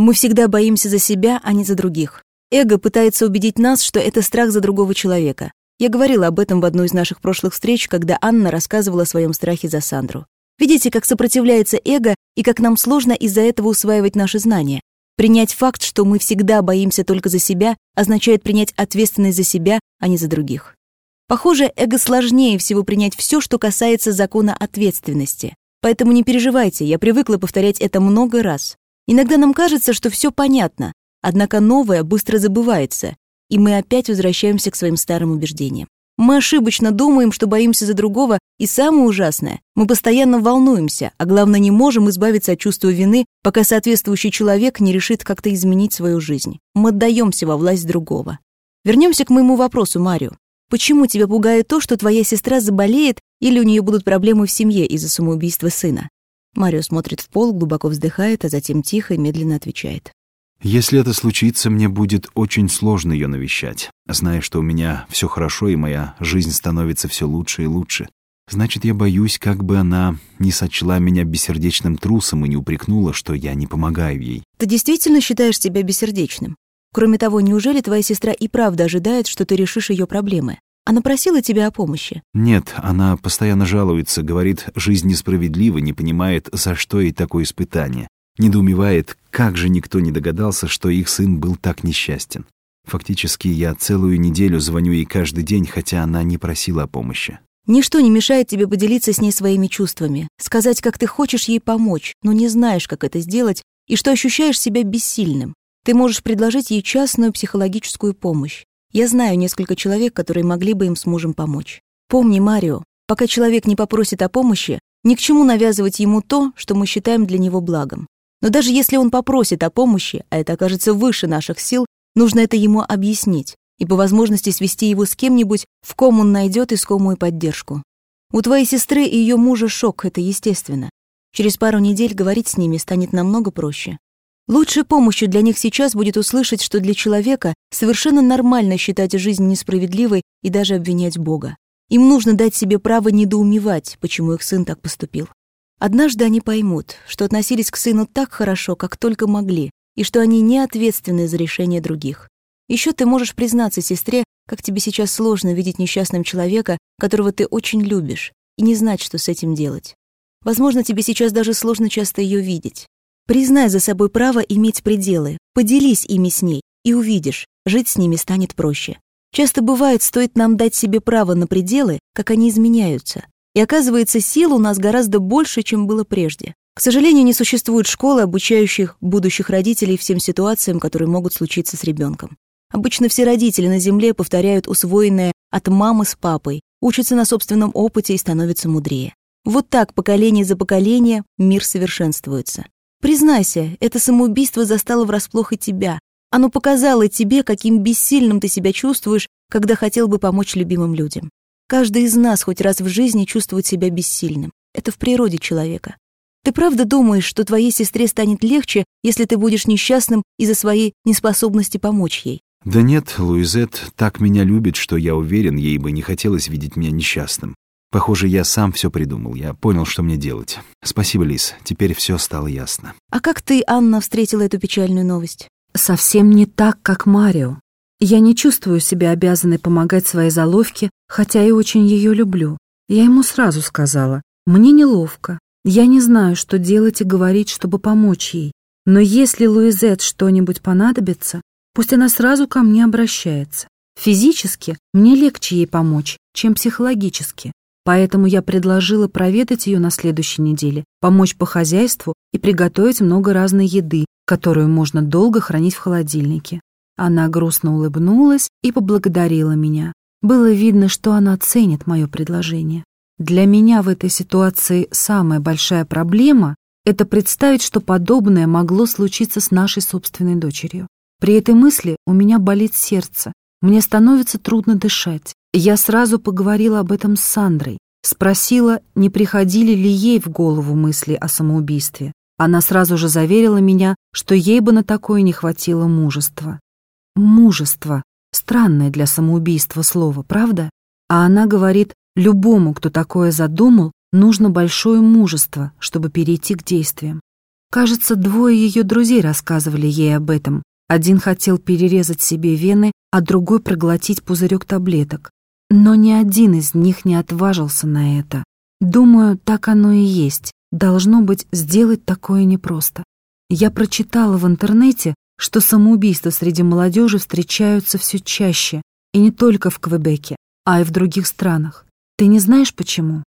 Мы всегда боимся за себя, а не за других. Эго пытается убедить нас, что это страх за другого человека. Я говорила об этом в одной из наших прошлых встреч, когда Анна рассказывала о своем страхе за Сандру. Видите, как сопротивляется эго и как нам сложно из-за этого усваивать наши знания. Принять факт, что мы всегда боимся только за себя, означает принять ответственность за себя, а не за других. Похоже, эго сложнее всего принять все, что касается закона ответственности. Поэтому не переживайте, я привыкла повторять это много раз. Иногда нам кажется, что все понятно, однако новое быстро забывается, и мы опять возвращаемся к своим старым убеждениям. Мы ошибочно думаем, что боимся за другого, и самое ужасное, мы постоянно волнуемся, а главное, не можем избавиться от чувства вины, пока соответствующий человек не решит как-то изменить свою жизнь. Мы отдаемся во власть другого. Вернемся к моему вопросу, Марио. Почему тебя пугает то, что твоя сестра заболеет или у нее будут проблемы в семье из-за самоубийства сына? Марио смотрит в пол, глубоко вздыхает, а затем тихо и медленно отвечает. Если это случится, мне будет очень сложно ее навещать, зная, что у меня все хорошо и моя жизнь становится все лучше и лучше. Значит, я боюсь, как бы она не сочла меня бессердечным трусом и не упрекнула, что я не помогаю ей. Ты действительно считаешь себя бессердечным? Кроме того, неужели твоя сестра и правда ожидает, что ты решишь ее проблемы? Она просила тебя о помощи? Нет, она постоянно жалуется, говорит, жизнь несправедлива, не понимает, за что ей такое испытание. Недоумевает, как же никто не догадался, что их сын был так несчастен. Фактически, я целую неделю звоню ей каждый день, хотя она не просила о помощи. Ничто не мешает тебе поделиться с ней своими чувствами, сказать, как ты хочешь ей помочь, но не знаешь, как это сделать, и что ощущаешь себя бессильным. Ты можешь предложить ей частную психологическую помощь. Я знаю несколько человек, которые могли бы им с мужем помочь. Помни, Марио, пока человек не попросит о помощи, ни к чему навязывать ему то, что мы считаем для него благом. Но даже если он попросит о помощи, а это окажется выше наших сил, нужно это ему объяснить и по возможности свести его с кем-нибудь, в ком он найдет искомую поддержку. У твоей сестры и ее мужа шок, это естественно. Через пару недель говорить с ними станет намного проще. Лучшей помощью для них сейчас будет услышать, что для человека совершенно нормально считать жизнь несправедливой и даже обвинять Бога. Им нужно дать себе право недоумевать, почему их сын так поступил. Однажды они поймут, что относились к сыну так хорошо, как только могли, и что они не ответственны за решение других. Еще ты можешь признаться сестре, как тебе сейчас сложно видеть несчастным человека, которого ты очень любишь, и не знать, что с этим делать. Возможно, тебе сейчас даже сложно часто ее видеть. Признай за собой право иметь пределы, поделись ими с ней, и увидишь, жить с ними станет проще. Часто бывает, стоит нам дать себе право на пределы, как они изменяются. И оказывается, сил у нас гораздо больше, чем было прежде. К сожалению, не существует школы, обучающих будущих родителей всем ситуациям, которые могут случиться с ребенком. Обычно все родители на Земле повторяют усвоенное от мамы с папой, учатся на собственном опыте и становятся мудрее. Вот так, поколение за поколение, мир совершенствуется. Признайся, это самоубийство застало врасплох и тебя. Оно показало тебе, каким бессильным ты себя чувствуешь, когда хотел бы помочь любимым людям. Каждый из нас хоть раз в жизни чувствует себя бессильным. Это в природе человека. Ты правда думаешь, что твоей сестре станет легче, если ты будешь несчастным из-за своей неспособности помочь ей? Да нет, Луизет так меня любит, что я уверен, ей бы не хотелось видеть меня несчастным. Похоже, я сам все придумал, я понял, что мне делать. Спасибо, Лис, теперь все стало ясно. А как ты, Анна, встретила эту печальную новость? Совсем не так, как Марио. Я не чувствую себя обязанной помогать своей заловке, хотя и очень ее люблю. Я ему сразу сказала, мне неловко. Я не знаю, что делать и говорить, чтобы помочь ей. Но если Луизет что-нибудь понадобится, пусть она сразу ко мне обращается. Физически мне легче ей помочь, чем психологически. Поэтому я предложила проведать ее на следующей неделе, помочь по хозяйству и приготовить много разной еды, которую можно долго хранить в холодильнике. Она грустно улыбнулась и поблагодарила меня. Было видно, что она ценит мое предложение. Для меня в этой ситуации самая большая проблема — это представить, что подобное могло случиться с нашей собственной дочерью. При этой мысли у меня болит сердце, мне становится трудно дышать. Я сразу поговорила об этом с Сандрой, спросила, не приходили ли ей в голову мысли о самоубийстве. Она сразу же заверила меня, что ей бы на такое не хватило мужества. Мужество. Странное для самоубийства слово, правда? А она говорит, любому, кто такое задумал, нужно большое мужество, чтобы перейти к действиям. Кажется, двое ее друзей рассказывали ей об этом. Один хотел перерезать себе вены, а другой проглотить пузырек таблеток. Но ни один из них не отважился на это. Думаю, так оно и есть. Должно быть, сделать такое непросто. Я прочитала в интернете, что самоубийства среди молодежи встречаются все чаще, и не только в Квебеке, а и в других странах. Ты не знаешь почему?